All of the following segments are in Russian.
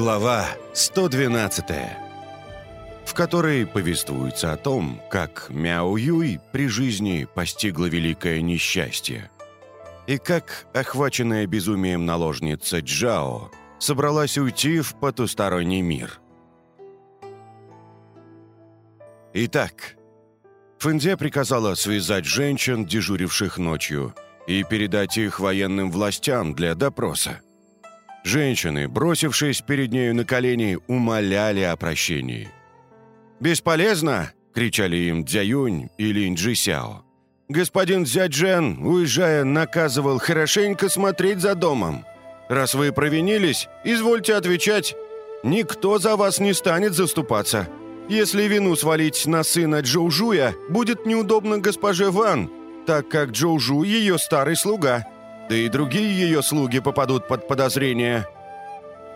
Глава 112, в которой повествуется о том, как Мяо Юй при жизни постигла великое несчастье, и как охваченная безумием наложница Джао собралась уйти в потусторонний мир. Итак, Фэнзе приказала связать женщин, дежуривших ночью, и передать их военным властям для допроса. Женщины, бросившись перед нею на колени, умоляли о прощении. «Бесполезно!» — кричали им Дзяюнь и Линь Джисяо. «Господин Дзяджен, уезжая, наказывал хорошенько смотреть за домом. Раз вы провинились, извольте отвечать. Никто за вас не станет заступаться. Если вину свалить на сына Джоужуя, будет неудобно госпоже Ван, так как Джоужу ее старый слуга» да и другие ее слуги попадут под подозрение».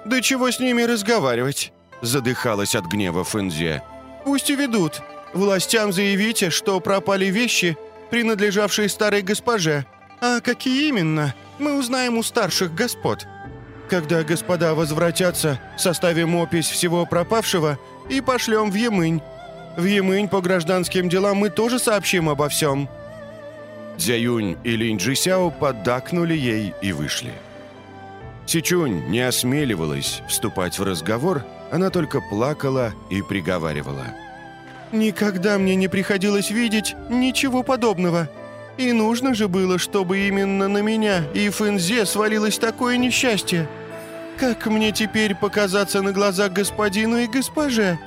«Да чего с ними разговаривать?» — задыхалась от гнева Фэнзе. «Пусть уведут. Властям заявите, что пропали вещи, принадлежавшие старой госпоже. А какие именно, мы узнаем у старших господ. Когда господа возвратятся, составим опись всего пропавшего и пошлем в Емынь. В Емынь по гражданским делам мы тоже сообщим обо всем». Дзяюнь и Линь Джисяо поддакнули ей и вышли. Сичунь не осмеливалась вступать в разговор, она только плакала и приговаривала. «Никогда мне не приходилось видеть ничего подобного. И нужно же было, чтобы именно на меня и Фэнзе свалилось такое несчастье. Как мне теперь показаться на глазах господину и госпоже?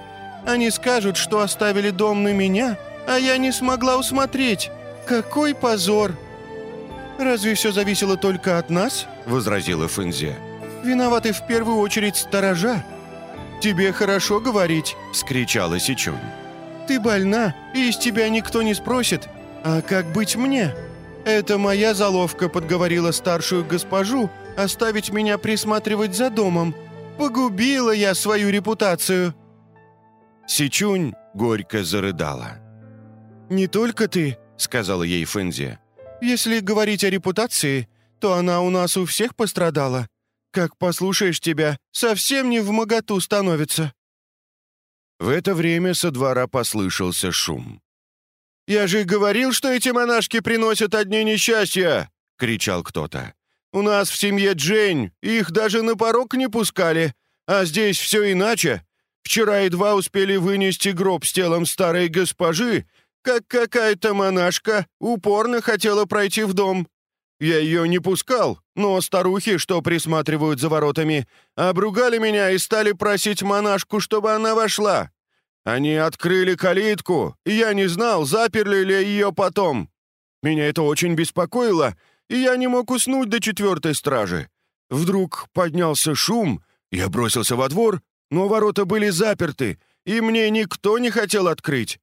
Они скажут, что оставили дом на меня, а я не смогла усмотреть». «Какой позор!» «Разве все зависело только от нас?» — возразила Фэнзе. «Виноваты в первую очередь сторожа». «Тебе хорошо говорить!» — скричала Сичунь. «Ты больна, и из тебя никто не спросит. А как быть мне? Это моя заловка подговорила старшую госпожу оставить меня присматривать за домом. Погубила я свою репутацию!» Сичунь горько зарыдала. «Не только ты, — сказала ей Фэнзи. «Если говорить о репутации, то она у нас у всех пострадала. Как послушаешь тебя, совсем не в моготу становится». В это время со двора послышался шум. «Я же говорил, что эти монашки приносят одни несчастья!» — кричал кто-то. «У нас в семье Джейн их даже на порог не пускали, а здесь все иначе. Вчера едва успели вынести гроб с телом старой госпожи, как какая-то монашка упорно хотела пройти в дом. Я ее не пускал, но старухи, что присматривают за воротами, обругали меня и стали просить монашку, чтобы она вошла. Они открыли калитку, и я не знал, заперли ли ее потом. Меня это очень беспокоило, и я не мог уснуть до четвертой стражи. Вдруг поднялся шум, я бросился во двор, но ворота были заперты, и мне никто не хотел открыть.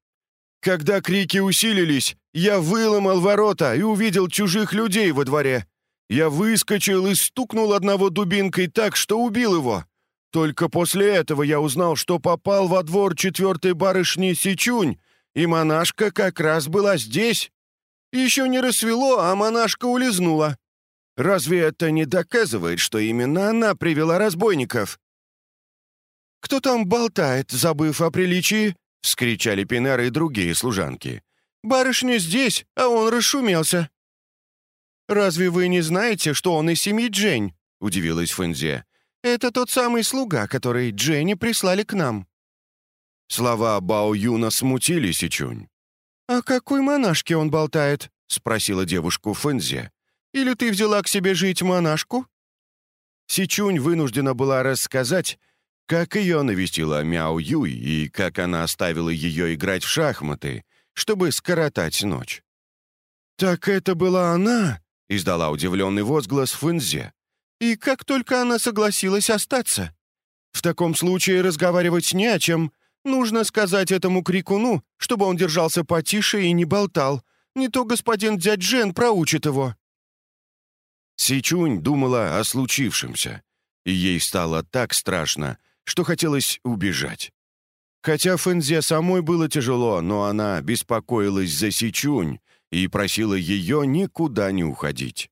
Когда крики усилились, я выломал ворота и увидел чужих людей во дворе. Я выскочил и стукнул одного дубинкой так, что убил его. Только после этого я узнал, что попал во двор четвертой барышни Сичунь, и монашка как раз была здесь. Еще не рассвело, а монашка улизнула. Разве это не доказывает, что именно она привела разбойников? «Кто там болтает, забыв о приличии?» — вскричали Пинар и другие служанки. «Барышня здесь, а он расшумелся». «Разве вы не знаете, что он из семьи Джень?» — удивилась Фэнзе. «Это тот самый слуга, который Дженни прислали к нам». Слова Бао Юна смутили Сичунь. «О какой монашке он болтает?» — спросила девушку Фэнзе. «Или ты взяла к себе жить монашку?» Сичунь вынуждена была рассказать, как ее навестила Мяо Юй и как она оставила ее играть в шахматы, чтобы скоротать ночь. «Так это была она?» — издала удивленный возглас Фэнзе. «И как только она согласилась остаться? В таком случае разговаривать не о чем. Нужно сказать этому крикуну, чтобы он держался потише и не болтал. Не то господин дядь Жен проучит его». Сичунь думала о случившемся, и ей стало так страшно, что хотелось убежать. Хотя Фэнзе самой было тяжело, но она беспокоилась за Сичунь и просила ее никуда не уходить.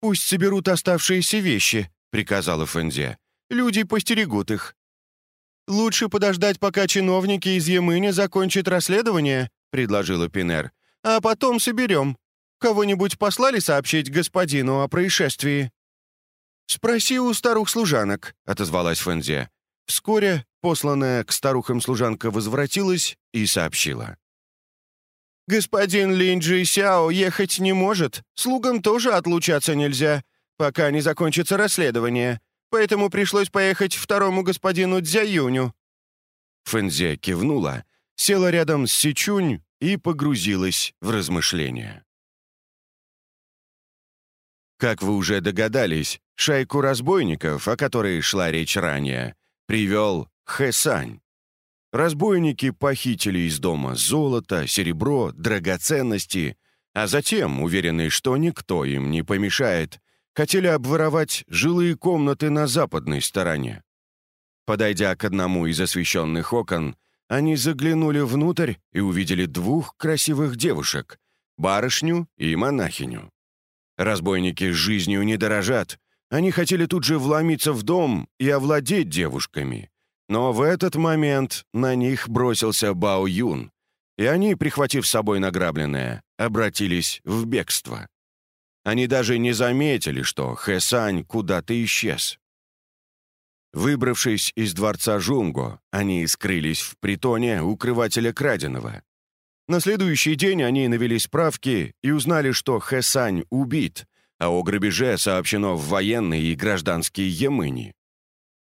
«Пусть соберут оставшиеся вещи», — приказала Фэнзе. Люди постерегут их». «Лучше подождать, пока чиновники из Емыни закончат расследование», — предложила Пинер. «А потом соберем. Кого-нибудь послали сообщить господину о происшествии?» «Спроси у старух-служанок», — отозвалась Фэнзе. Вскоре посланная к старухам служанка возвратилась и сообщила. «Господин Линджи Сяо ехать не может. Слугам тоже отлучаться нельзя, пока не закончится расследование. Поэтому пришлось поехать второму господину Дзяюню». Фэнзе кивнула, села рядом с Сичунь и погрузилась в размышления. Как вы уже догадались, шайку разбойников, о которой шла речь ранее, привел Хэсань. Разбойники похитили из дома золото, серебро, драгоценности, а затем, уверенные, что никто им не помешает, хотели обворовать жилые комнаты на западной стороне. Подойдя к одному из освещенных окон, они заглянули внутрь и увидели двух красивых девушек — барышню и монахиню. Разбойники жизнью не дорожат. Они хотели тут же вломиться в дом и овладеть девушками. Но в этот момент на них бросился Бао Юн, и они, прихватив с собой награбленное, обратились в бегство. Они даже не заметили, что Хэсань куда-то исчез. Выбравшись из дворца Жунго, они скрылись в притоне укрывателя краденого. На следующий день они навели справки и узнали, что Хэсань убит, а о грабеже сообщено в военные и гражданские Емыни.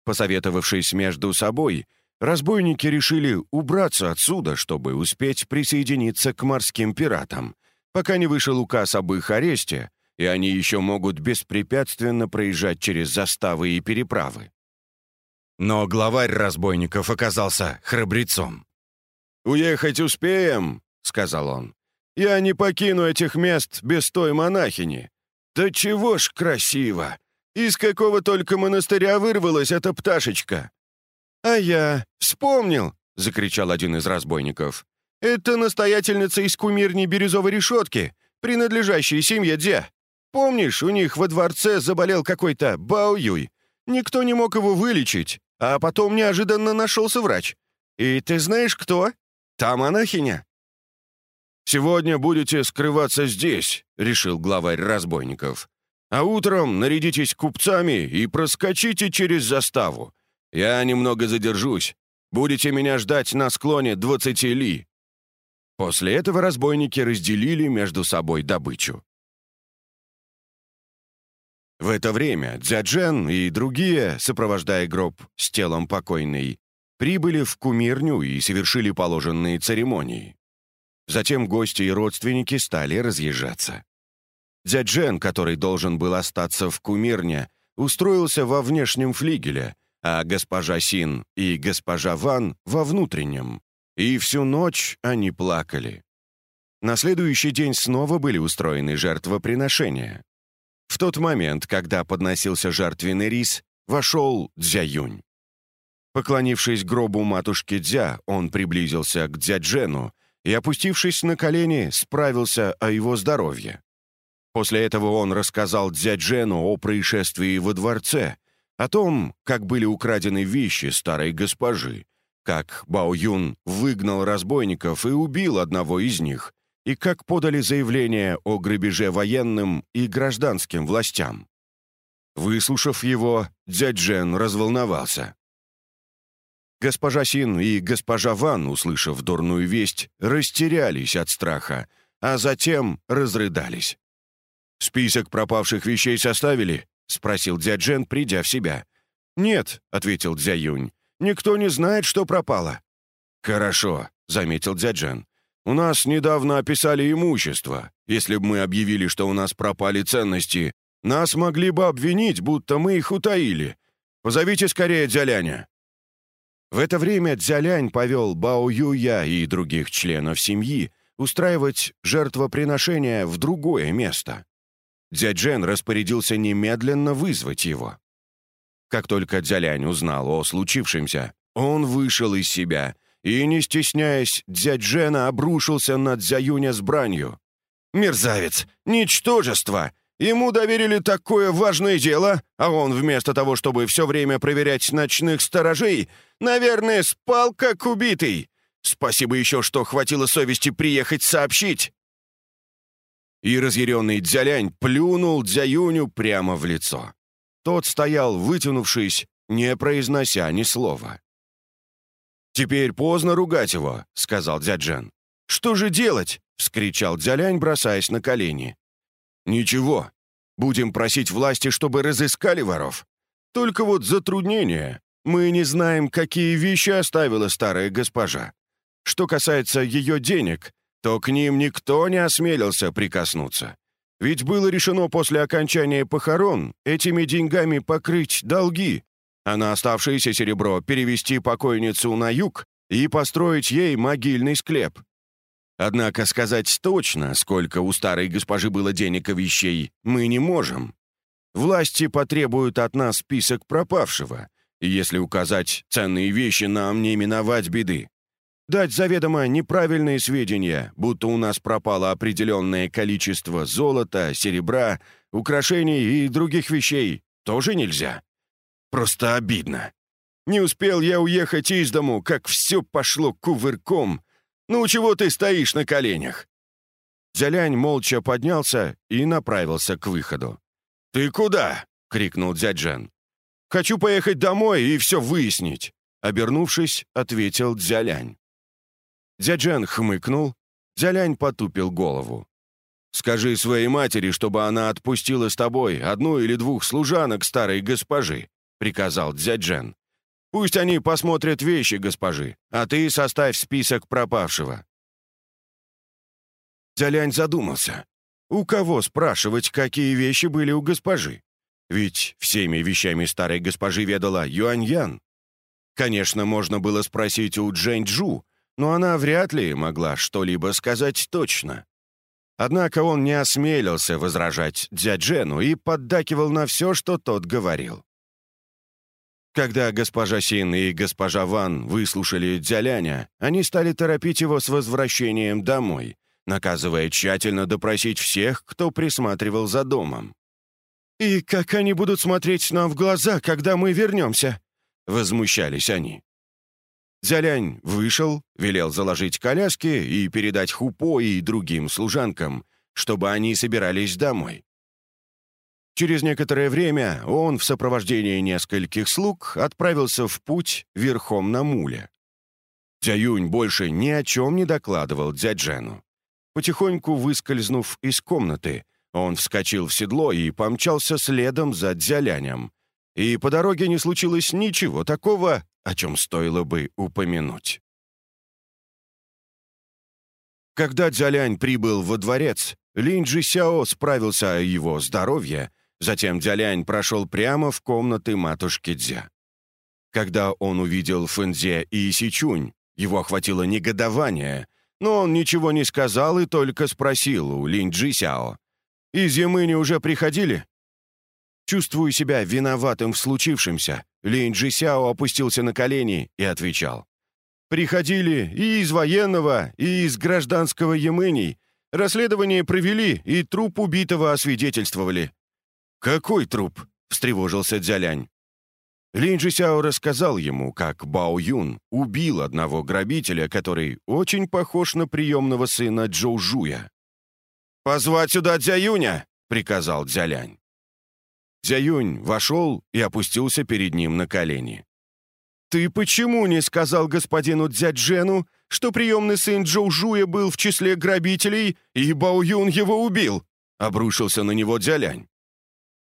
Посоветовавшись между собой, разбойники решили убраться отсюда, чтобы успеть присоединиться к морским пиратам, пока не вышел указ об их аресте, и они еще могут беспрепятственно проезжать через заставы и переправы. Но главарь разбойников оказался храбрецом. «Уехать успеем», сказал он. «Я не покину этих мест без той монахини. Да чего ж красиво! Из какого только монастыря вырвалась эта пташечка!» «А я вспомнил!» — закричал один из разбойников. «Это настоятельница из кумирни Бирюзовой решетки, принадлежащей семье Дзе. Помнишь, у них во дворце заболел какой-то Бао Юй? Никто не мог его вылечить, а потом неожиданно нашелся врач. И ты знаешь кто? Та монахиня. «Сегодня будете скрываться здесь», — решил главарь разбойников. «А утром нарядитесь купцами и проскочите через заставу. Я немного задержусь. Будете меня ждать на склоне двадцати ли». После этого разбойники разделили между собой добычу. В это время Дзяджен и другие, сопровождая гроб с телом покойной, прибыли в кумирню и совершили положенные церемонии. Затем гости и родственники стали разъезжаться. Дядь Джен, который должен был остаться в кумирне, устроился во внешнем флигеле, а госпожа Син и госпожа Ван — во внутреннем. И всю ночь они плакали. На следующий день снова были устроены жертвоприношения. В тот момент, когда подносился жертвенный рис, вошел Дзяюнь. Поклонившись гробу матушки Дзя, он приблизился к Дзяджену и, опустившись на колени, справился о его здоровье. После этого он рассказал Дзяджену о происшествии во дворце, о том, как были украдены вещи старой госпожи, как Бао Юн выгнал разбойников и убил одного из них, и как подали заявление о грабеже военным и гражданским властям. Выслушав его, Дзяджен разволновался. Госпожа Син и госпожа Ван, услышав дурную весть, растерялись от страха, а затем разрыдались. «Список пропавших вещей составили?» — спросил Дзяджен, придя в себя. «Нет», — ответил Дзяюнь, — «никто не знает, что пропало». «Хорошо», — заметил Дзяджен. «У нас недавно описали имущество. Если бы мы объявили, что у нас пропали ценности, нас могли бы обвинить, будто мы их утаили. Позовите скорее Дзяляня». В это время Дзялянь повел Бао Юя и других членов семьи устраивать жертвоприношение в другое место. Дзяджен распорядился немедленно вызвать его. Как только Дзялянь узнал о случившемся, он вышел из себя и, не стесняясь, Дзяджена обрушился на Дзяюня с бранью. «Мерзавец! Ничтожество! Ему доверили такое важное дело, а он вместо того, чтобы все время проверять ночных сторожей, наверное, спал как убитый. Спасибо еще, что хватило совести приехать сообщить». И разъяренный Дзялянь плюнул Дзяюню прямо в лицо. Тот стоял, вытянувшись, не произнося ни слова. «Теперь поздно ругать его», — сказал Дзяджен. «Что же делать?» — вскричал Дзялянь, бросаясь на колени. «Ничего. Будем просить власти, чтобы разыскали воров. Только вот затруднение. Мы не знаем, какие вещи оставила старая госпожа. Что касается ее денег, то к ним никто не осмелился прикоснуться. Ведь было решено после окончания похорон этими деньгами покрыть долги, а на оставшееся серебро перевести покойницу на юг и построить ей могильный склеп. Однако сказать точно, сколько у старой госпожи было денег и вещей, мы не можем. Власти потребуют от нас список пропавшего, и если указать ценные вещи, нам не миновать беды. Дать заведомо неправильные сведения, будто у нас пропало определенное количество золота, серебра, украшений и других вещей, тоже нельзя. Просто обидно. Не успел я уехать из дому, как все пошло кувырком, «Ну, чего ты стоишь на коленях?» Дзялянь молча поднялся и направился к выходу. «Ты куда?» — крикнул дядь «Хочу поехать домой и все выяснить», — обернувшись, ответил Дзялянь. Дзяджен хмыкнул, Дзялянь потупил голову. «Скажи своей матери, чтобы она отпустила с тобой одну или двух служанок старой госпожи», — приказал Дзяджен. Пусть они посмотрят вещи госпожи, а ты составь список пропавшего». Дзялянь задумался. У кого спрашивать, какие вещи были у госпожи? Ведь всеми вещами старой госпожи ведала Юаньян. Конечно, можно было спросить у Джэнь-Джу, но она вряд ли могла что-либо сказать точно. Однако он не осмелился возражать дяджену и поддакивал на все, что тот говорил. Когда госпожа Син и госпожа Ван выслушали Дзяляня, они стали торопить его с возвращением домой, наказывая тщательно допросить всех, кто присматривал за домом. «И как они будут смотреть нам в глаза, когда мы вернемся?» — возмущались они. Дзялянь вышел, велел заложить коляски и передать Хупо и другим служанкам, чтобы они собирались домой. Через некоторое время он в сопровождении нескольких слуг отправился в путь верхом на муле. Дзяюнь больше ни о чем не докладывал дяджену. Потихоньку выскользнув из комнаты, он вскочил в седло и помчался следом за дзялянем. И по дороге не случилось ничего такого, о чем стоило бы упомянуть. Когда Дзялянь прибыл во дворец, Линь Джи Сяо справился о его здоровье Затем Дзялянь прошел прямо в комнаты матушки Дзя. Когда он увидел Фэнзе и Сичунь, его охватило негодование, но он ничего не сказал и только спросил у Линь Джи Сяо. «Из Ямыни уже приходили?» Чувствуя себя виноватым в случившемся, Линь Джи Сяо опустился на колени и отвечал. «Приходили и из военного, и из гражданского Ямыней. Расследование провели и труп убитого освидетельствовали. «Какой труп?» — встревожился Дзялянь. Линь Джисяо рассказал ему, как Бао Юн убил одного грабителя, который очень похож на приемного сына Джоу Жуя. «Позвать сюда Дзяюня!» — приказал Дзялянь. Дзяюнь вошел и опустился перед ним на колени. «Ты почему не сказал господину Дзяджену, что приемный сын Джоу Жуя был в числе грабителей, и Бао Юн его убил?» — обрушился на него Дзялянь.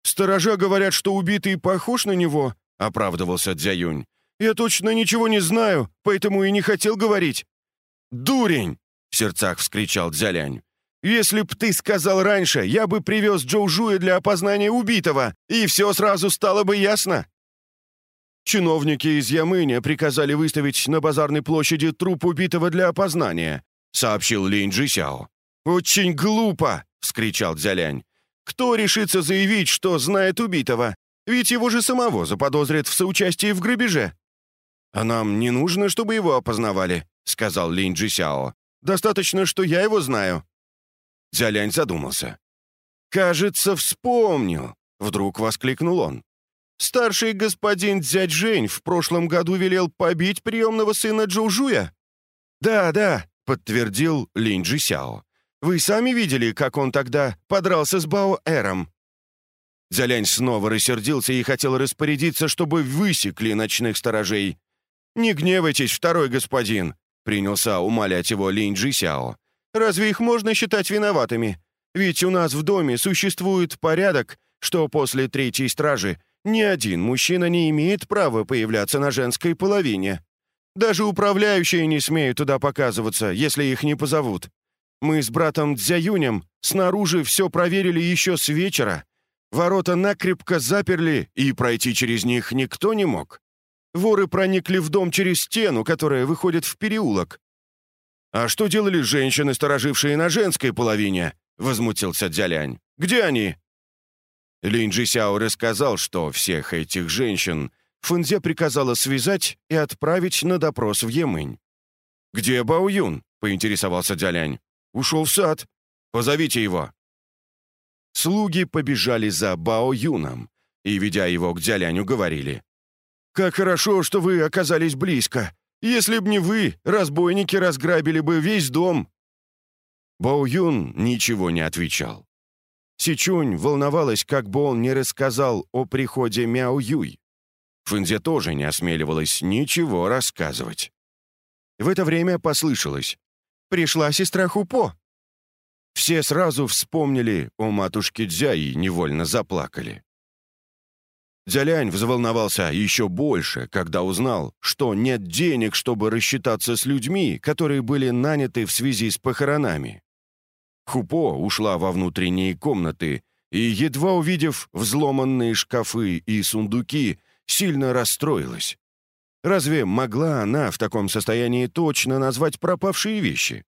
«Сторожа говорят, что убитый похож на него», — оправдывался Дзяюнь. «Я точно ничего не знаю, поэтому и не хотел говорить». «Дурень!» — в сердцах вскричал Дзялянь. «Если б ты сказал раньше, я бы привез Джоужуя для опознания убитого, и все сразу стало бы ясно». Чиновники из Ямыня приказали выставить на базарной площади труп убитого для опознания, сообщил Линь Джисяо. «Очень глупо!» — вскричал Дзялянь. Кто решится заявить, что знает убитого? Ведь его же самого заподозрят в соучастии в грабеже». «А нам не нужно, чтобы его опознавали», — сказал Линь Джисяо. «Достаточно, что я его знаю». Дзялянь задумался. кажется, вспомнил!» — вдруг воскликнул он. «Старший господин дядь Жень в прошлом году велел побить приемного сына Джоужуя?» «Да, да», — подтвердил Линь Джисяо. «Вы сами видели, как он тогда подрался с Бао-Эром?» Дзялянь снова рассердился и хотел распорядиться, чтобы высекли ночных сторожей. «Не гневайтесь, второй господин», — принялся умолять его Линь Джисяо. «Разве их можно считать виноватыми? Ведь у нас в доме существует порядок, что после третьей стражи ни один мужчина не имеет права появляться на женской половине. Даже управляющие не смеют туда показываться, если их не позовут. Мы с братом Дзяюнем снаружи все проверили еще с вечера. Ворота накрепко заперли, и пройти через них никто не мог. Воры проникли в дом через стену, которая выходит в переулок. «А что делали женщины, сторожившие на женской половине?» — возмутился Дзялянь. «Где они?» Линь Джисяо рассказал, что всех этих женщин Фэнзе приказала связать и отправить на допрос в Емынь. «Где Бао Юн?» — поинтересовался Дзялянь. «Ушел в сад. Позовите его». Слуги побежали за Бао Юном и, ведя его к Дзяляню, говорили. «Как хорошо, что вы оказались близко. Если б не вы, разбойники разграбили бы весь дом». Бао Юн ничего не отвечал. Сичунь волновалась, как бы он не рассказал о приходе Мяо Юй. Фэнзе тоже не осмеливалась ничего рассказывать. В это время послышалось. «Пришла сестра Хупо». Все сразу вспомнили о матушке Дзя и невольно заплакали. Дзялянь взволновался еще больше, когда узнал, что нет денег, чтобы рассчитаться с людьми, которые были наняты в связи с похоронами. Хупо ушла во внутренние комнаты и, едва увидев взломанные шкафы и сундуки, сильно расстроилась. Разве могла она в таком состоянии точно назвать пропавшие вещи?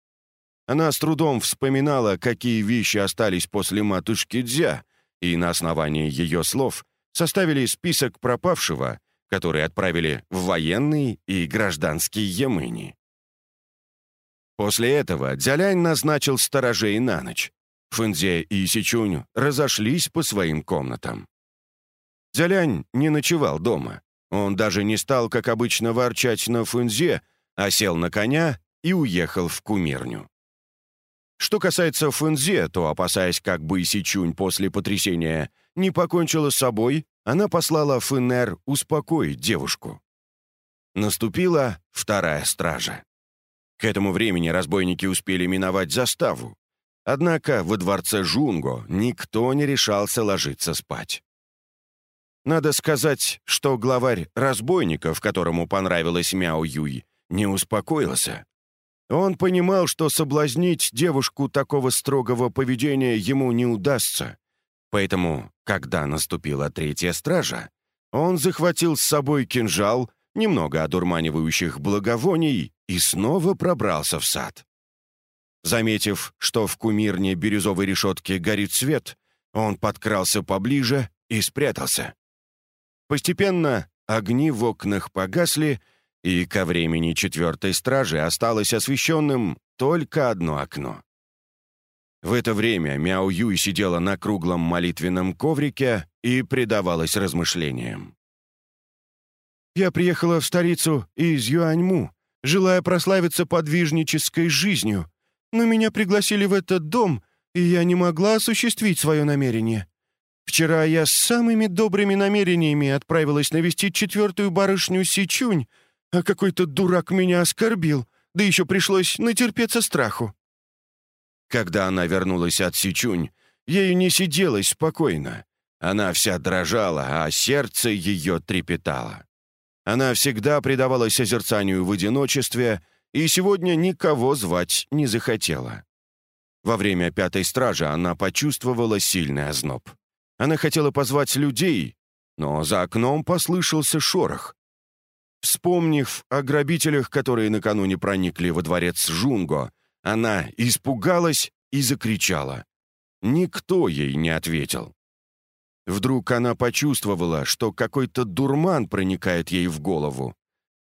Она с трудом вспоминала, какие вещи остались после матушки Дзя, и на основании ее слов составили список пропавшего, который отправили в военный и гражданский Ямыни. После этого Дзялянь назначил сторожей на ночь. Фэнзе и Сичунь разошлись по своим комнатам. Дзялянь не ночевал дома. Он даже не стал, как обычно, ворчать на Фэнзе, а сел на коня и уехал в кумирню. Что касается Фэнзе, то, опасаясь, как бы Сичунь после потрясения не покончила с собой, она послала Фэнер успокоить девушку. Наступила вторая стража. К этому времени разбойники успели миновать заставу. Однако во дворце Жунго никто не решался ложиться спать. Надо сказать, что главарь разбойников, которому понравилась Мяо Юй, не успокоился. Он понимал, что соблазнить девушку такого строгого поведения ему не удастся. Поэтому, когда наступила третья стража, он захватил с собой кинжал, немного одурманивающих благовоний, и снова пробрался в сад. Заметив, что в кумирне бирюзовой решетки горит свет, он подкрался поближе и спрятался. Постепенно огни в окнах погасли, и ко времени четвертой стражи осталось освещенным только одно окно. В это время Мяо Юй сидела на круглом молитвенном коврике и предавалась размышлениям. «Я приехала в столицу из Юаньму, желая прославиться подвижнической жизнью, но меня пригласили в этот дом, и я не могла осуществить свое намерение. Вчера я с самыми добрыми намерениями отправилась навестить четвертую барышню Сичунь, а какой-то дурак меня оскорбил, да еще пришлось натерпеться страху. Когда она вернулась от Сичунь, ею не сиделось спокойно. Она вся дрожала, а сердце ее трепетало. Она всегда предавалась созерцанию в одиночестве и сегодня никого звать не захотела. Во время пятой стражи она почувствовала сильный озноб. Она хотела позвать людей, но за окном послышался шорох. Вспомнив о грабителях, которые накануне проникли во дворец Жунго, она испугалась и закричала. Никто ей не ответил. Вдруг она почувствовала, что какой-то дурман проникает ей в голову.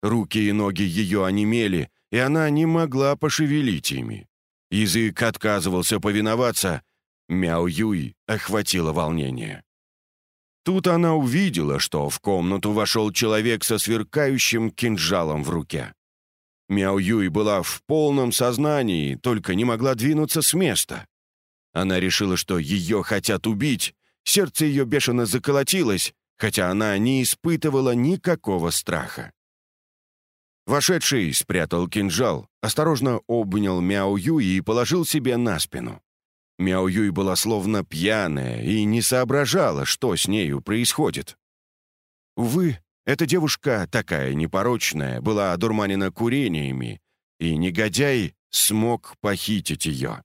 Руки и ноги ее онемели, и она не могла пошевелить ими. Язык отказывался повиноваться. Мяо Юй охватило волнение. Тут она увидела, что в комнату вошел человек со сверкающим кинжалом в руке. Мяо Юй была в полном сознании, только не могла двинуться с места. Она решила, что ее хотят убить, сердце ее бешено заколотилось, хотя она не испытывала никакого страха. Вошедший спрятал кинжал, осторожно обнял Мяо Юй и положил себе на спину. Мяо Юй была словно пьяная и не соображала, что с нею происходит. Увы, эта девушка, такая непорочная, была одурманена курениями, и негодяй смог похитить ее.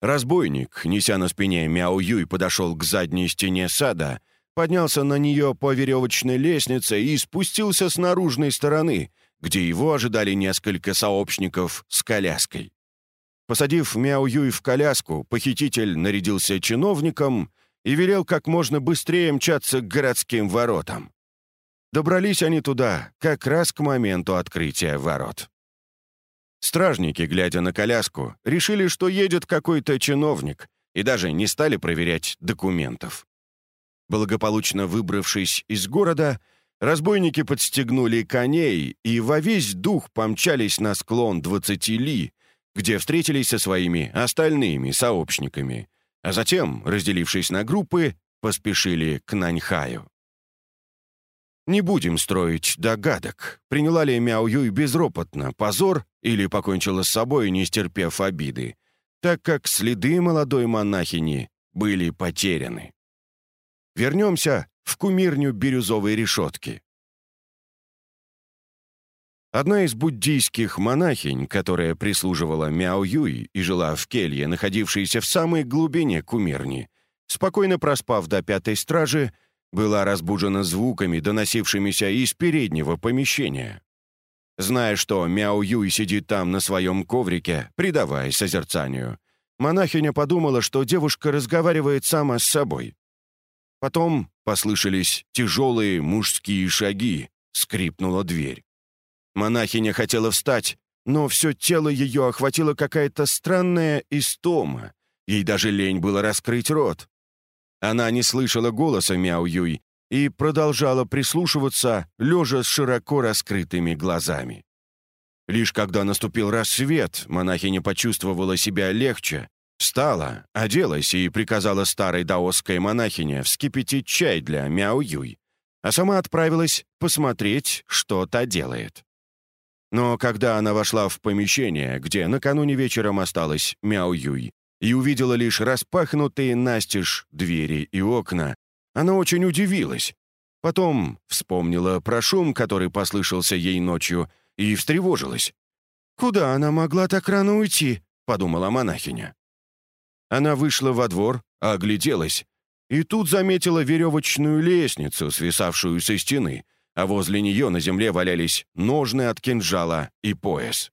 Разбойник, неся на спине Мяо Юй, подошел к задней стене сада, поднялся на нее по веревочной лестнице и спустился с наружной стороны, где его ожидали несколько сообщников с коляской. Посадив Мяо Юй в коляску, похититель нарядился чиновником и велел как можно быстрее мчаться к городским воротам. Добрались они туда как раз к моменту открытия ворот. Стражники, глядя на коляску, решили, что едет какой-то чиновник, и даже не стали проверять документов. Благополучно выбравшись из города, разбойники подстегнули коней и во весь дух помчались на склон двадцати ли, где встретились со своими остальными сообщниками, а затем, разделившись на группы, поспешили к Наньхаю. Не будем строить догадок, приняла ли Мяо Юй безропотно позор или покончила с собой, не стерпев обиды, так как следы молодой монахини были потеряны. Вернемся в кумирню бирюзовой решетки. Одна из буддийских монахинь, которая прислуживала Мяо Юй и жила в келье, находившейся в самой глубине кумирни, спокойно проспав до пятой стражи, была разбужена звуками, доносившимися из переднего помещения. Зная, что Мяо Юй сидит там на своем коврике, предаваясь созерцанию, монахиня подумала, что девушка разговаривает сама с собой. Потом послышались тяжелые мужские шаги, скрипнула дверь. Монахиня хотела встать, но все тело ее охватила какая-то странная истома. Ей даже лень было раскрыть рот. Она не слышала голоса Мяу-Юй и продолжала прислушиваться, лежа с широко раскрытыми глазами. Лишь когда наступил рассвет, монахиня почувствовала себя легче, встала, оделась и приказала старой даосской монахине вскипятить чай для Мяу-Юй, а сама отправилась посмотреть, что та делает. Но когда она вошла в помещение, где накануне вечером осталась Мяо Юй, и увидела лишь распахнутые настежь двери и окна, она очень удивилась. Потом вспомнила про шум, который послышался ей ночью, и встревожилась. «Куда она могла так рано уйти?» — подумала монахиня. Она вышла во двор, огляделась, и тут заметила веревочную лестницу, свисавшую со стены, а возле нее на земле валялись ножны от кинжала и пояс.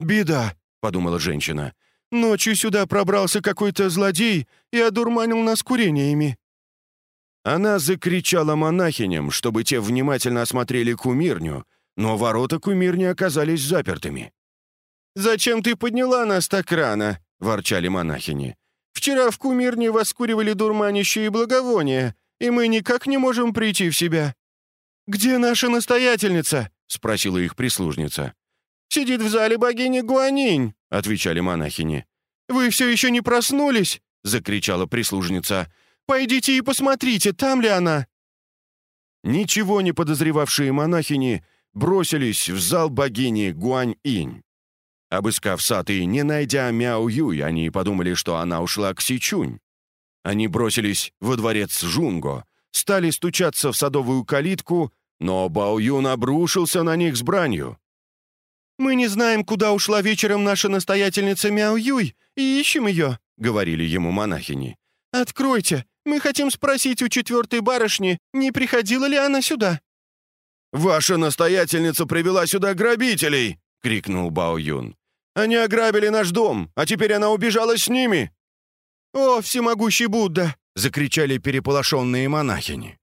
«Беда», — подумала женщина. «Ночью сюда пробрался какой-то злодей и одурманил нас курениями». Она закричала монахиням, чтобы те внимательно осмотрели кумирню, но ворота кумирни оказались запертыми. «Зачем ты подняла нас так рано?» — ворчали монахини. «Вчера в кумирне воскуривали дурманище и благовония, и мы никак не можем прийти в себя». «Где наша настоятельница?» — спросила их прислужница. «Сидит в зале богини Гуанинь», — отвечали монахини. «Вы все еще не проснулись?» — закричала прислужница. «Пойдите и посмотрите, там ли она?» Ничего не подозревавшие монахини бросились в зал богини Гуань-инь. Обыскав сад и не найдя Мяо Юй, они подумали, что она ушла к Сичунь. Они бросились во дворец Жунго, стали стучаться в садовую калитку, но Бао Юн обрушился на них с бранью. «Мы не знаем, куда ушла вечером наша настоятельница Мяо Юй, и ищем ее», — говорили ему монахини. «Откройте, мы хотим спросить у четвертой барышни, не приходила ли она сюда». «Ваша настоятельница привела сюда грабителей!» — крикнул Бао Юн. «Они ограбили наш дом, а теперь она убежала с ними!» «О, всемогущий Будда!» — закричали переполошенные монахини.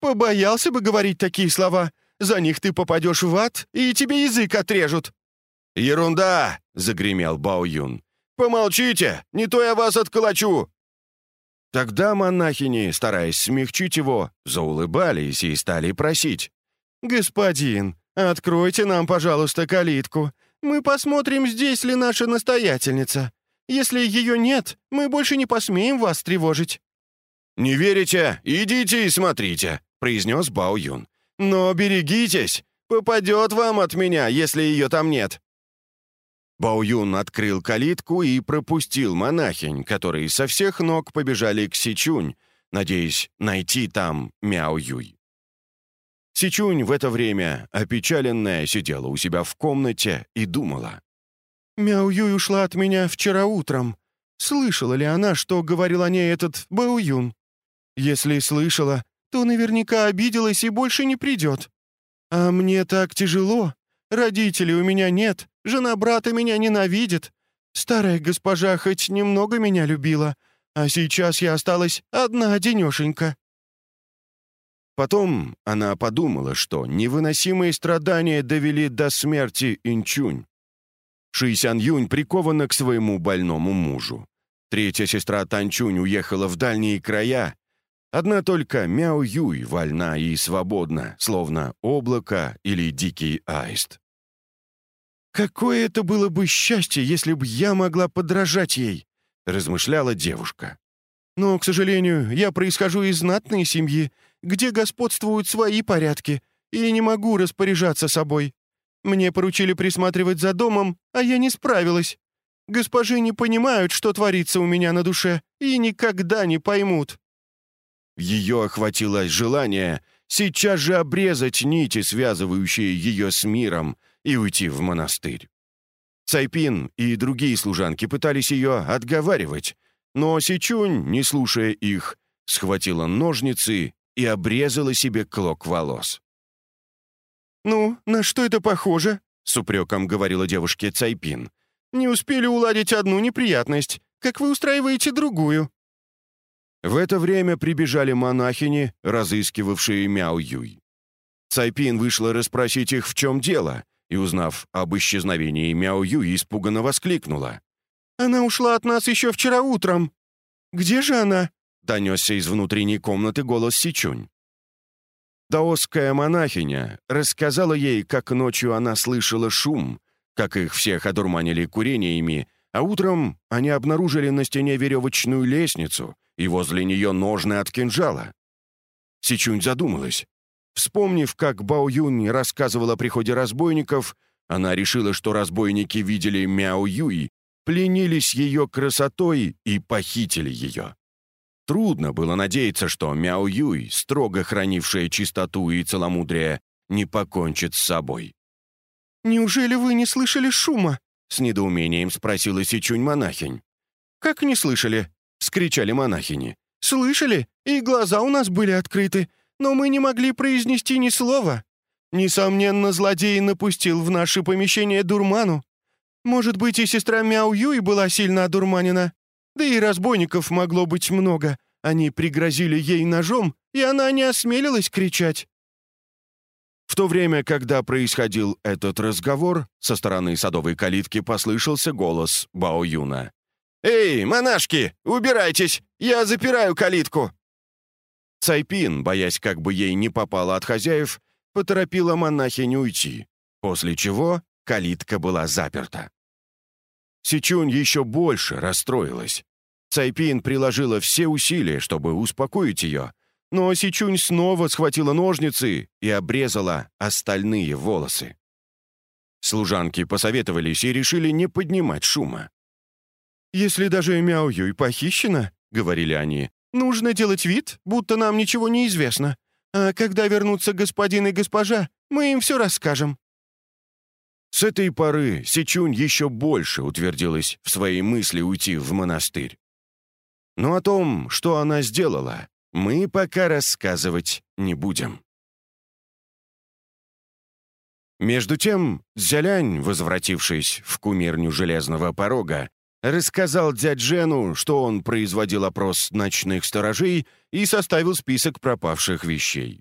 «Побоялся бы говорить такие слова. За них ты попадешь в ад, и тебе язык отрежут». «Ерунда!» — загремел Бао Юн. Помолчите, не то я вас отколочу!» Тогда монахини, стараясь смягчить его, заулыбались и стали просить. «Господин, откройте нам, пожалуйста, калитку. Мы посмотрим, здесь ли наша настоятельница. Если ее нет, мы больше не посмеем вас тревожить». «Не верите? Идите и смотрите», — произнес Бао Юн. «Но берегитесь, попадет вам от меня, если ее там нет». Бао Юн открыл калитку и пропустил монахинь, которые со всех ног побежали к Сичунь, надеясь найти там Мяо Юй. Сичунь в это время, опечаленная, сидела у себя в комнате и думала. «Мяо Юй ушла от меня вчера утром. Слышала ли она, что говорил о ней этот Бао Юн? Если слышала, то наверняка обиделась и больше не придет. А мне так тяжело. Родителей у меня нет, жена брата меня ненавидит. Старая госпожа хоть немного меня любила, а сейчас я осталась одна-одинешенька». Потом она подумала, что невыносимые страдания довели до смерти Инчунь. Шисян Юнь прикована к своему больному мужу. Третья сестра Танчунь уехала в дальние края, Одна только Мяо Юй вольна и свободна, словно облако или дикий аист. «Какое это было бы счастье, если бы я могла подражать ей!» — размышляла девушка. «Но, к сожалению, я происхожу из знатной семьи, где господствуют свои порядки, и не могу распоряжаться собой. Мне поручили присматривать за домом, а я не справилась. Госпожи не понимают, что творится у меня на душе, и никогда не поймут. Ее охватило желание сейчас же обрезать нити, связывающие ее с миром, и уйти в монастырь. Цайпин и другие служанки пытались ее отговаривать, но Сичунь, не слушая их, схватила ножницы и обрезала себе клок волос. «Ну, на что это похоже?» — с упреком говорила девушке Цайпин. «Не успели уладить одну неприятность, как вы устраиваете другую». В это время прибежали монахини, разыскивавшие Мяо Юй. Цайпин вышла расспросить их, в чем дело, и, узнав об исчезновении Мяо Юй, испуганно воскликнула. «Она ушла от нас еще вчера утром. Где же она?» — донесся из внутренней комнаты голос Сичунь. Даосская монахиня рассказала ей, как ночью она слышала шум, как их всех одурманили курениями, а утром они обнаружили на стене веревочную лестницу — и возле нее ножны от кинжала. Сичунь задумалась. Вспомнив, как Бао Юнь рассказывала о приходе разбойников, она решила, что разбойники видели Мяо Юй, пленились ее красотой и похитили ее. Трудно было надеяться, что Мяо Юй, строго хранившая чистоту и целомудрие, не покончит с собой. «Неужели вы не слышали шума?» — с недоумением спросила Сичунь монахинь. «Как не слышали?» — вскричали монахини. «Слышали? И глаза у нас были открыты, но мы не могли произнести ни слова. Несомненно, злодей напустил в наше помещение дурману. Может быть, и сестра Мяу Юй была сильно одурманена. Да и разбойников могло быть много. Они пригрозили ей ножом, и она не осмелилась кричать». В то время, когда происходил этот разговор, со стороны садовой калитки послышался голос Бао Юна. «Эй, монашки, убирайтесь! Я запираю калитку!» Цайпин, боясь, как бы ей не попало от хозяев, поторопила монахиню уйти, после чего калитка была заперта. Сичунь еще больше расстроилась. Цайпин приложила все усилия, чтобы успокоить ее, но Сичунь снова схватила ножницы и обрезала остальные волосы. Служанки посоветовались и решили не поднимать шума. «Если даже Мяо Юй похищена, — говорили они, — нужно делать вид, будто нам ничего не известно. А когда вернутся господин и госпожа, мы им все расскажем». С этой поры Сичунь еще больше утвердилась в своей мысли уйти в монастырь. Но о том, что она сделала, мы пока рассказывать не будем. Между тем, Зялянь, возвратившись в кумирню Железного Порога, Рассказал дядь Жену, что он производил опрос ночных сторожей и составил список пропавших вещей.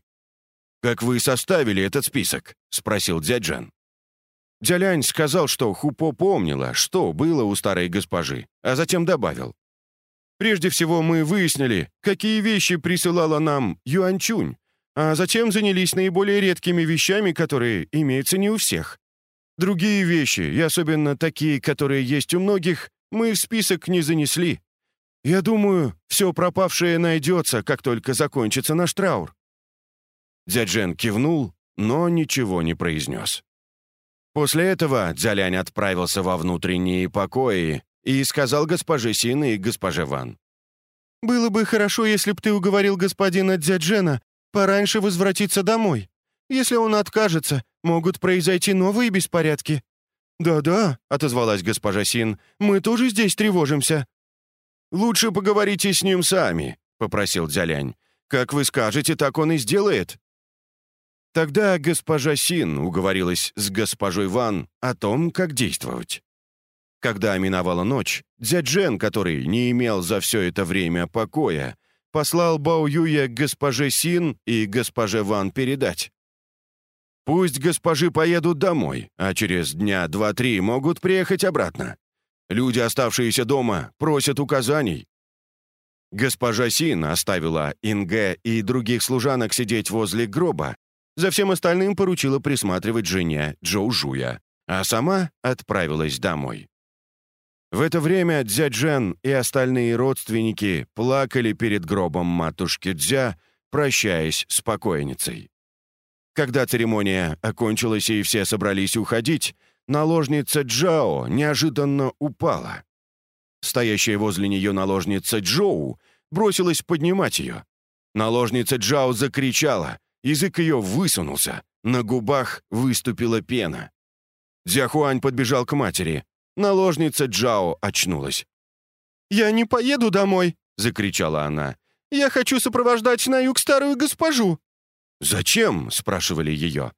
«Как вы составили этот список?» — спросил дядь Жен. Дзялянь сказал, что Хупо помнила, что было у старой госпожи, а затем добавил. «Прежде всего мы выяснили, какие вещи присылала нам Юанчунь, а затем занялись наиболее редкими вещами, которые имеются не у всех. Другие вещи, и особенно такие, которые есть у многих, мы в список не занесли. Я думаю, все пропавшее найдется, как только закончится наш траур». Дзяджен кивнул, но ничего не произнес. После этого Дзялянь отправился во внутренние покои и сказал госпоже Син и госпоже Ван. «Было бы хорошо, если б ты уговорил господина Дзяджена пораньше возвратиться домой. Если он откажется, могут произойти новые беспорядки». «Да-да», — отозвалась госпожа Син, — «мы тоже здесь тревожимся». «Лучше поговорите с ним сами», — попросил Дзялянь. «Как вы скажете, так он и сделает». Тогда госпожа Син уговорилась с госпожой Ван о том, как действовать. Когда миновала ночь, Дзяджен, который не имел за все это время покоя, послал Бао Юя госпоже Син и госпоже Ван передать. «Пусть госпожи поедут домой, а через дня два-три могут приехать обратно. Люди, оставшиеся дома, просят указаний». Госпожа Син оставила Инге и других служанок сидеть возле гроба, за всем остальным поручила присматривать жене Джоу Жуя, а сама отправилась домой. В это время Дзяджен и остальные родственники плакали перед гробом матушки Дзя, прощаясь с покойницей. Когда церемония окончилась и все собрались уходить, наложница Джао неожиданно упала. Стоящая возле нее наложница Джоу бросилась поднимать ее. Наложница Джао закричала, Язык ее высунулся, на губах выступила пена. Дзяхуань подбежал к матери. Наложница Джао очнулась. «Я не поеду домой!» — закричала она. «Я хочу сопровождать на юг старую госпожу!» «Зачем?» — спрашивали ее.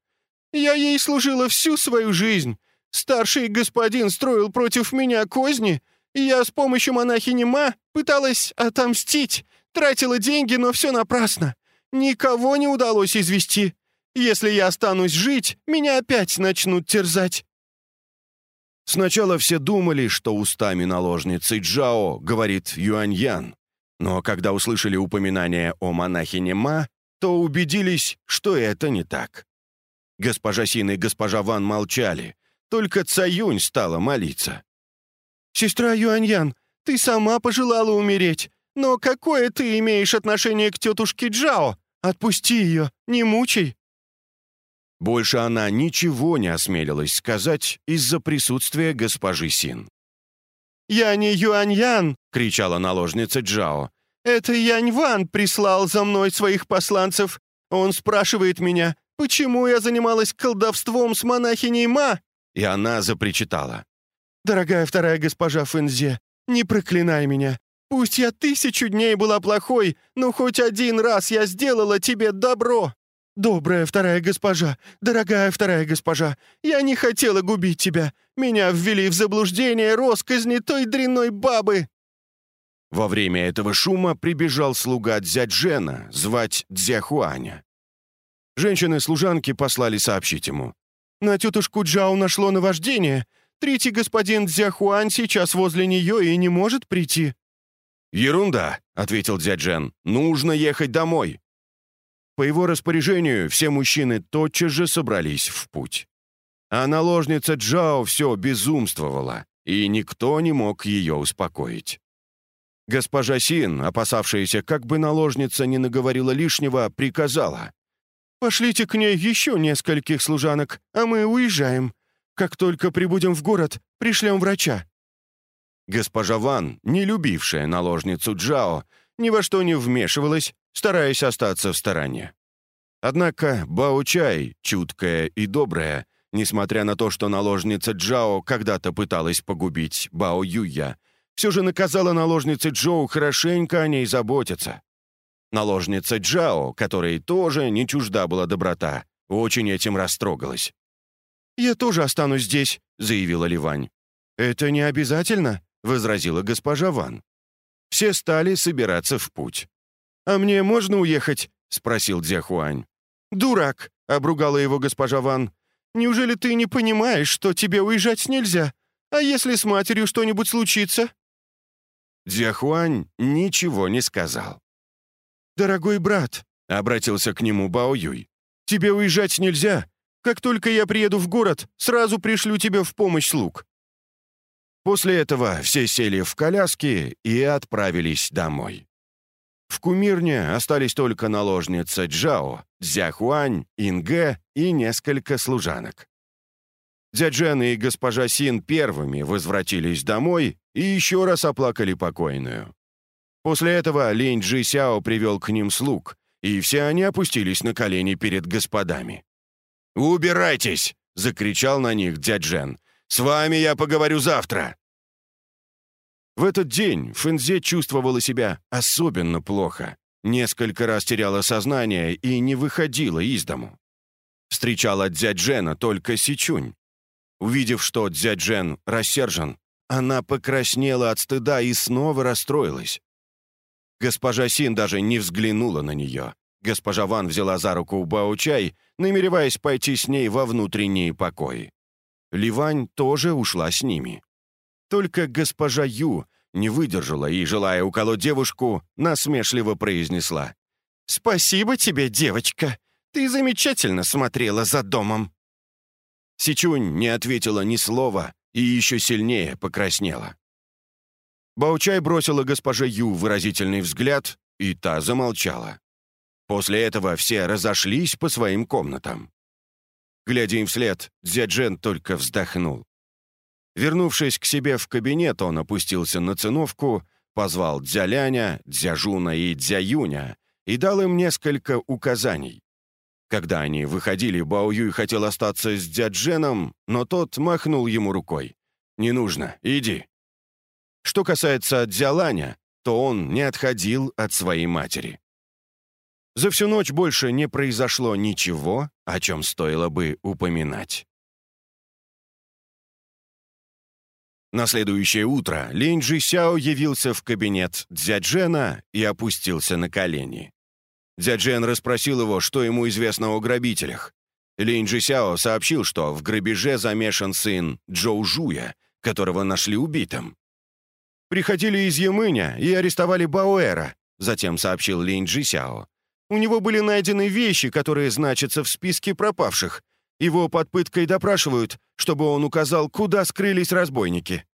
«Я ей служила всю свою жизнь. Старший господин строил против меня козни, и я с помощью монахини Ма пыталась отомстить, тратила деньги, но все напрасно. Никого не удалось извести. Если я останусь жить, меня опять начнут терзать». Сначала все думали, что устами наложницы Джао говорит Юаньян, но когда услышали упоминание о монахине Ма, то убедились, что это не так. Госпожа Син и госпожа Ван молчали, только Цаюнь стала молиться. «Сестра Юаньян, ты сама пожелала умереть. Но какое ты имеешь отношение к тетушке Джао? Отпусти ее, не мучай!» Больше она ничего не осмелилась сказать из-за присутствия госпожи Син. «Я не Юань-Ян!» — кричала наложница Джао. «Это Янь-Ван прислал за мной своих посланцев. Он спрашивает меня, почему я занималась колдовством с монахиней Ма?» И она запричитала. «Дорогая вторая госпожа Фэнзе, не проклинай меня. Пусть я тысячу дней была плохой, но хоть один раз я сделала тебе добро. Добрая вторая госпожа, дорогая вторая госпожа, я не хотела губить тебя. Меня ввели в заблуждение росказни той дрянной бабы». Во время этого шума прибежал слуга Дзяджена, звать Дзяхуаня. Женщины-служанки послали сообщить ему. «На тетушку Джао нашло наваждение. Третий господин Дзяхуань сейчас возле нее и не может прийти». «Ерунда», — ответил дядь Джен. «Нужно ехать домой». По его распоряжению все мужчины тотчас же собрались в путь. А наложница Джао все безумствовала, и никто не мог ее успокоить. Госпожа Син, опасавшаяся, как бы наложница не наговорила лишнего, приказала. «Пошлите к ней еще нескольких служанок, а мы уезжаем. Как только прибудем в город, пришлем врача». Госпожа Ван, не любившая наложницу Джао, ни во что не вмешивалась, стараясь остаться в стороне. Однако Бао Чай, чуткая и добрая, несмотря на то, что наложница Джао когда-то пыталась погубить Бао Юя, все же наказала наложнице Джоу хорошенько о ней заботиться. Наложница Джао, которой тоже не чужда была доброта, очень этим растрогалась. «Я тоже останусь здесь», — заявила Ливань. «Это не обязательно», — возразила госпожа Ван. Все стали собираться в путь. «А мне можно уехать?» — спросил Дзяхуань. «Дурак!» — обругала его госпожа Ван. Неужели ты не понимаешь, что тебе уезжать нельзя? А если с матерью что-нибудь случится?» Дзяхуань ничего не сказал. «Дорогой брат», — обратился к нему Бао Юй, «тебе уезжать нельзя. Как только я приеду в город, сразу пришлю тебе в помощь слуг». После этого все сели в коляски и отправились домой. В кумирне остались только наложница Джао, Дзяхуань, Инге и несколько служанок. Дяджен и госпожа Син первыми возвратились домой и еще раз оплакали покойную. После этого Линь Джи Сяо привел к ним слуг, и все они опустились на колени перед господами. «Убирайтесь!» — закричал на них дяджен. «С вами я поговорю завтра!» В этот день Фэнзе чувствовала себя особенно плохо. Несколько раз теряла сознание и не выходила из дому. Встречала дядь только Сичунь. Увидев, что дядь рассержен, она покраснела от стыда и снова расстроилась. Госпожа Син даже не взглянула на нее. Госпожа Ван взяла за руку Бао-чай, намереваясь пойти с ней во внутренние покои. Ливань тоже ушла с ними. Только госпожа Ю не выдержала и, желая уколоть девушку, насмешливо произнесла. «Спасибо тебе, девочка! Ты замечательно смотрела за домом!» Сичунь не ответила ни слова и еще сильнее покраснела. Баучай бросила госпоже Ю выразительный взгляд, и та замолчала. После этого все разошлись по своим комнатам. Глядя им вслед, Дзяджен только вздохнул. Вернувшись к себе в кабинет, он опустился на циновку, позвал Дзяляня, Дзяжуна и Дзяюня и дал им несколько указаний. Когда они выходили, Бао Юй хотел остаться с Дзядженом, но тот махнул ему рукой. «Не нужно, иди». Что касается Дзяланя, то он не отходил от своей матери. За всю ночь больше не произошло ничего, о чем стоило бы упоминать. На следующее утро Линь Джи Сяо явился в кабинет Дзяджена и опустился на колени. Дзяджен расспросил его, что ему известно о грабителях. Линь Джи Сяо сообщил, что в грабеже замешан сын Джоу Жуя, которого нашли убитым. «Приходили из Ямыня и арестовали Баоэра», затем сообщил Линь Джи Сяо. «У него были найдены вещи, которые значатся в списке пропавших, его под пыткой допрашивают, чтобы он указал, куда скрылись разбойники».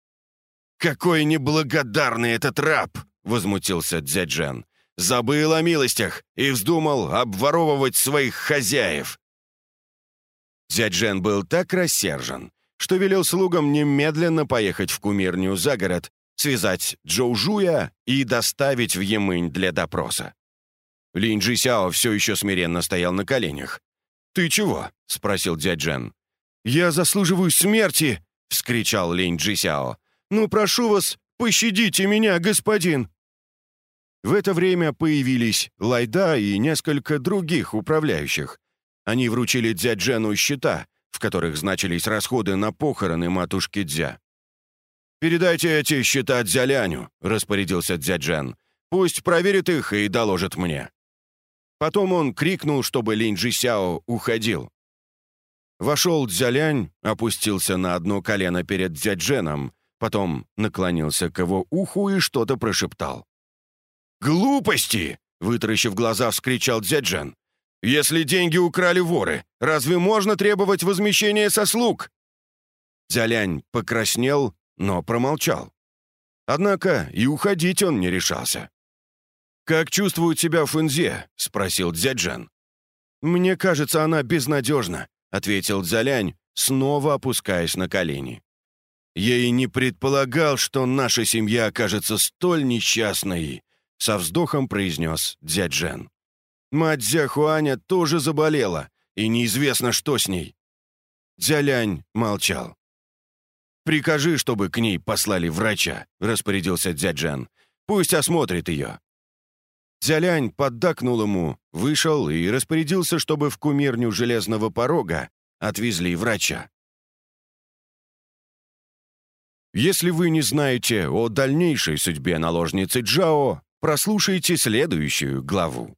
«Какой неблагодарный этот раб!» — возмутился Дзяджен. «Забыл о милостях и вздумал обворовывать своих хозяев». Дзяджен был так рассержен, что велел слугам немедленно поехать в кумирню за город, связать Джоужуя и доставить в Ямынь для допроса. Линь Джисяо все еще смиренно стоял на коленях. «Ты чего?» — спросил дядь Джен. «Я заслуживаю смерти!» — вскричал Линь Джисяо. «Ну, прошу вас, пощадите меня, господин!» В это время появились Лайда и несколько других управляющих. Они вручили дядь Джену счета, в которых значились расходы на похороны матушки Дзя. «Передайте эти счета Дзяляню», — распорядился дядь Джен. «Пусть проверит их и доложит мне». Потом он крикнул, чтобы Линь Сяо уходил. Вошел Дзялянь, опустился на одно колено перед Дзядженом, потом наклонился к его уху и что-то прошептал. «Глупости!» — вытаращив глаза, вскричал Дзяджен. «Если деньги украли воры, разве можно требовать возмещения со слуг?» Дзялянь покраснел, но промолчал. Однако и уходить он не решался. «Как чувствует себя Фэнзе?» — спросил Дзяджан. «Мне кажется, она безнадежна», — ответил Дзялянь, снова опускаясь на колени. «Я и не предполагал, что наша семья окажется столь несчастной», — со вздохом произнес Дзяджен. «Мать Дзяхуаня тоже заболела, и неизвестно, что с ней». Дзялянь молчал. «Прикажи, чтобы к ней послали врача», — распорядился Дзяджен. «Пусть осмотрит ее. Дзялянь поддакнул ему, вышел и распорядился, чтобы в кумирню железного порога отвезли врача. Если вы не знаете о дальнейшей судьбе наложницы Джао, прослушайте следующую главу.